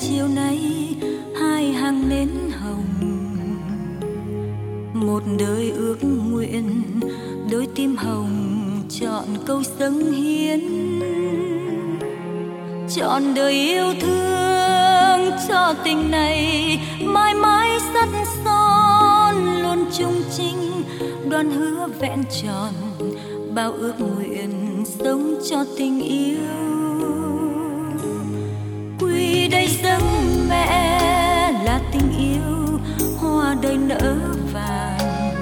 chiều nay, hai hàng nến hồng. Một đời ước nguyện, đôi tim hồng, chọn câu dâng hiến. Chọn đời yêu thương cho tình này, mãi mãi sắt son luôn trung trinh đoan hứa vẹn tròn, bao ước nguyện sống cho tình yêu. Anh yêu, hoa đầy nở vàng.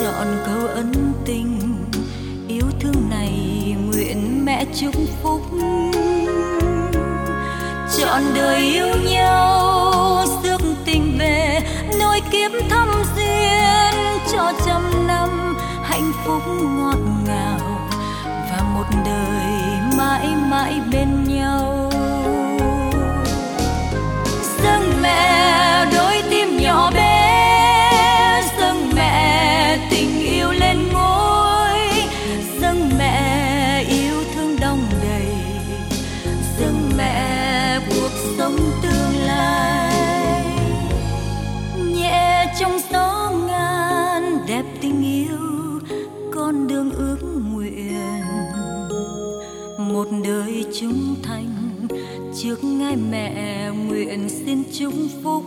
Chọn câu ân tình, yêu thương này nguyện mẹ chúc phúc. Chọn đời yêu nhau sức tình về, nối kiếp thăm duyên. Cho trăm năm hạnh phúc ngọt ngào, và một đời mãi mãi bên nhau mẹ, đôi tim nhỏ bé, dâng mẹ tình yêu lên ngôi. Dâng mẹ yêu thương đong đầy, dâng mẹ cuộc sống tương lai. Nhẹ trong gió ngàn, đẹp tình yêu, con đường ước nguyện. Một đời chúng thành trước ngai mẹ nguyện xin chúc phúc.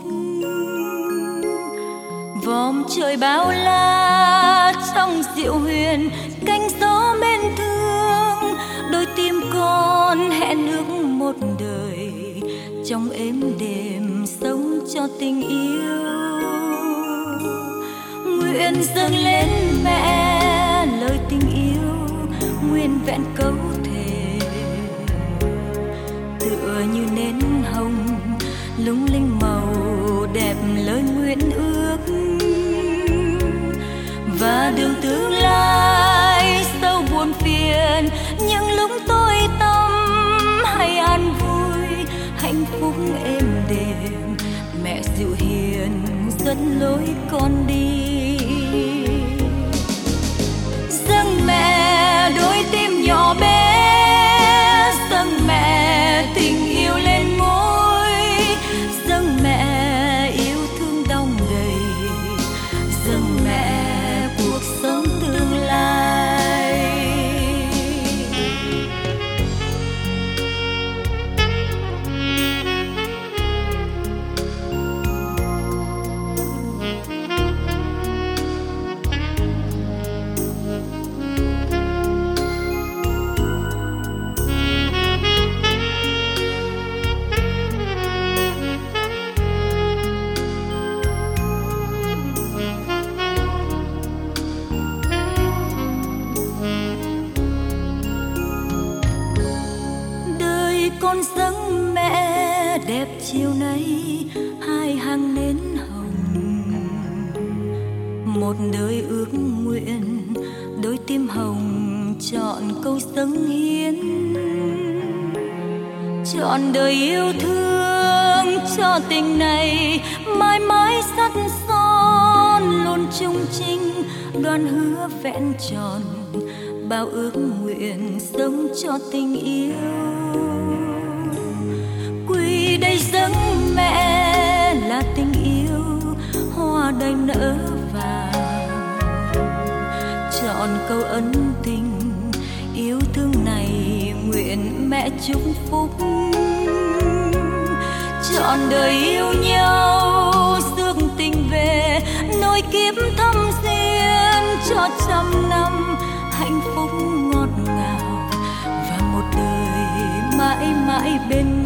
Vòm trời bao la trong diệu huyền, cánh gió bên thương, đôi tim con hẹn ước một đời. Trong êm đềm sống cho tình yêu, nguyện dâng lên mẹ lời tình yêu nguyên vẹn câu thề tựa như nến hồng, lung linh màu đẹp lời nguyện ước. Và đường tương lai sâu buồn phiền, những lúc tôi tâm hay an vui, hạnh phúc êm đềm. Mẹ dịu hiền dẫn lối con đi đẹp chiều nay, hai hàng nến hồng. Một đời ước nguyện, đôi tim hồng chọn câu dâng hiến. Chọn đời yêu thương cho tình này, mãi mãi sắt son luôn trung trinh đoan hứa vẹn tròn, bao ước nguyện sống cho tình yêu đây dâng mẹ là tình yêu, hoa đầy nở vàng. Chọn câu ân tình yêu thương này nguyện mẹ chúc phúc. Chọn đời yêu nhau rước tình về, nối kiếp thâm duyên cho trăm năm hạnh phúc ngọt ngào. Và một đời mãi mãi bên